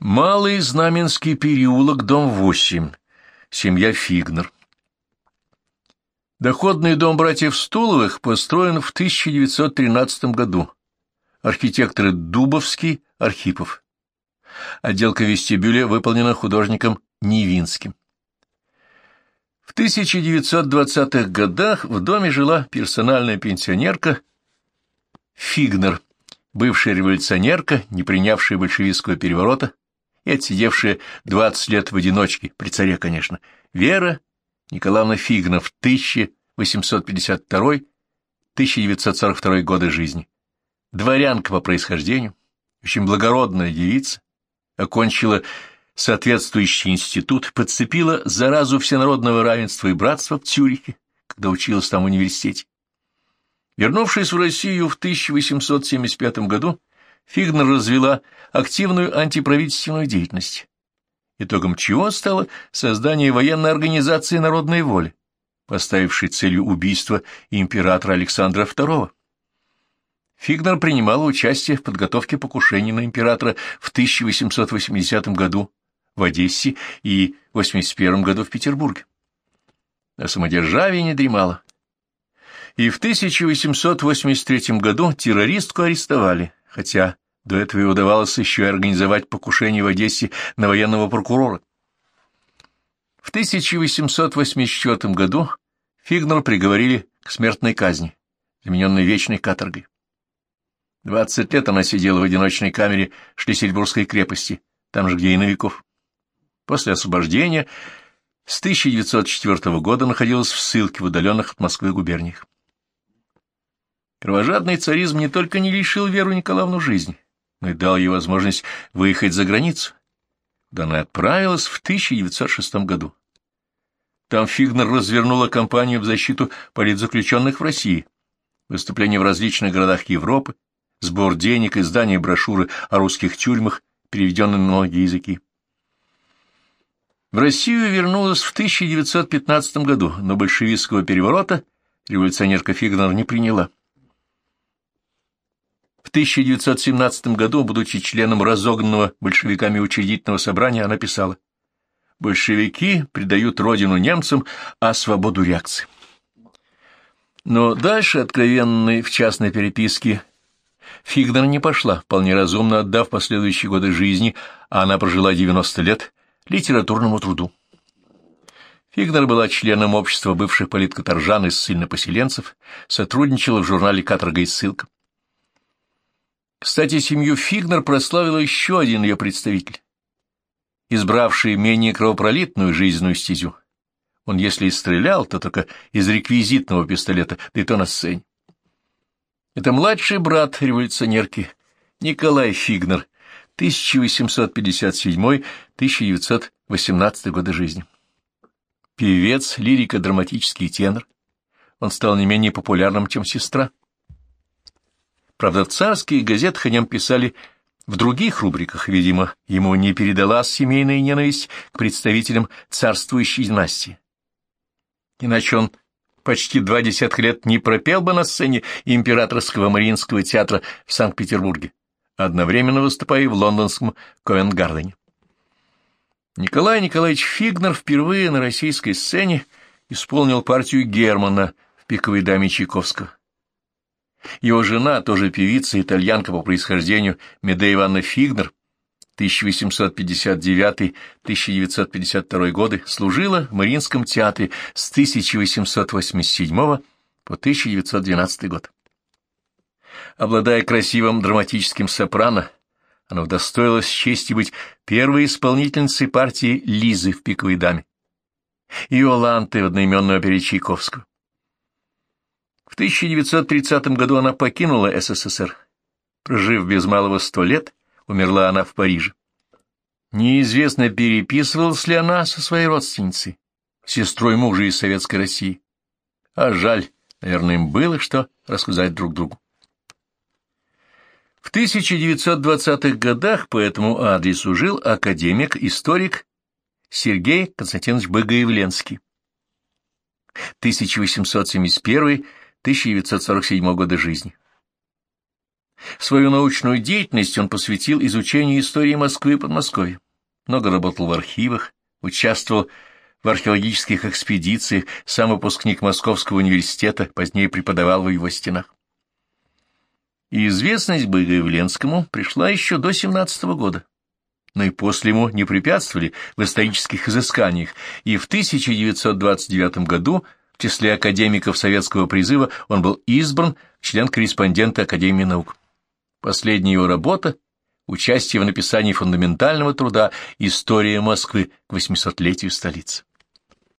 Малый Знаменский переулок, дом 8. Семья Фигнер. Доходный дом братьев Стуловых построен в 1913 году. Архитекторы Дубовский, Архипов. Отделка вестибюля выполнена художником Невинским. В 1920-х годах в доме жила персональная пенсионерка Фигнер, бывшая революционерка, не принявшая большевистского переворота, и отсидевшая двадцать лет в одиночке, при царе, конечно, Вера Николаевна Фигнов, 1852-1942 годы жизни. Дворянка по происхождению, очень благородная девица, окончила соответствующий институт, подцепила заразу всенародного равенства и братства в Цюрихе, когда училась там в университете. Вернувшись в Россию в 1875 году, Фигнер развела активную антиправительственную деятельность, итогом чего стало создание военной организации народной воли, поставившей целью убийства императора Александра II. Фигнер принимала участие в подготовке покушений на императора в 1880 году в Одессе и в 1881 году в Петербурге. На самодержавии не дремала. И в 1883 году террористку арестовали, хотя до этого и удавалось еще и организовать покушение в Одессе на военного прокурора. В 1884 году Фигнер приговорили к смертной казни, замененной вечной каторгой. Двадцать лет она сидела в одиночной камере Шлиссельбургской крепости, там же, где и Новиков. После освобождения с 1904 года находилась в ссылке в удаленных от Москвы губерниях. Кровожадный царизм не только не лишил Веру Николаевну жизни, но и дал ей возможность выехать за границу, куда она отправилась в 1906 году. Там Фигнер развернула кампанию в защиту политзаключенных в России, выступления в различных городах Европы, сбор денег, издание брошюры о русских тюрьмах, переведенной на многие языки. В Россию вернулась в 1915 году, но большевистского переворота революционерка Фигнер не приняла. В 1917 году, будучи членом разогнанного большевиками учредительного собрания, она писала «Большевики предают родину немцам, а свободу реакции». Но дальше, откровенной в частной переписке, Фигнер не пошла, вполне разумно отдав последующие годы жизни, а она прожила 90 лет, литературному труду. Фигнер была членом общества бывших политкоторжан и ссыльнопоселенцев, сотрудничала в журнале «Каторга и ссылка». Кстати, семью Фигнер прославил еще один ее представитель, избравший менее кровопролитную жизненную стезю. Он, если и стрелял, то только из реквизитного пистолета, да и то на сцене. Это младший брат революционерки Николай Фигнер, 1857-1918 годы жизни. Певец, лирико-драматический тенор. Он стал не менее популярным, чем сестра. Правда, царские газеты нем писали в других рубриках, видимо, ему не передалась семейная ненависть к представителям царствующей династии. Иначе он почти два десятка лет не пропел бы на сцене императорского Мариинского театра в Санкт-Петербурге, одновременно выступая в лондонском Ковент-Гардене. Николай Николаевич Фигнер впервые на российской сцене исполнил партию Германа в «Пиковой даме Чайковского». Его жена, тоже певица, итальянка по происхождению, Медея Ивановна Фигнер, 1859-1952 годы, служила в Мариинском театре с 1887 по 1912 год. Обладая красивым драматическим сопрано, она удостоилась чести быть первой исполнительницей партии Лизы в «Пиковой даме» и Иоланты в одноименной опере Чайковского. В 1930 году она покинула СССР. Прожив без малого сто лет, умерла она в Париже. Неизвестно, переписывалась ли она со своей родственницей, сестрой мужа из Советской России. А жаль, наверное, им было что рассказать друг другу. В 1920-х годах по этому адресу жил академик-историк Сергей Константинович Богоявленский. 1871 1947 года жизни. Свою научную деятельность он посвятил изучению истории Москвы и Подмосковья. Много работал в архивах, участвовал в археологических экспедициях, сам выпускник Московского университета, позднее преподавал в его стенах. И известность Богоявленскому пришла еще до 17 -го года, но и после ему не препятствовали в исторических изысканиях, и в 1929 году в числе академиков советского призыва он был избран член-корреспондента Академии наук. Последняя его работа – участие в написании фундаментального труда «История Москвы к 800-летию столицы».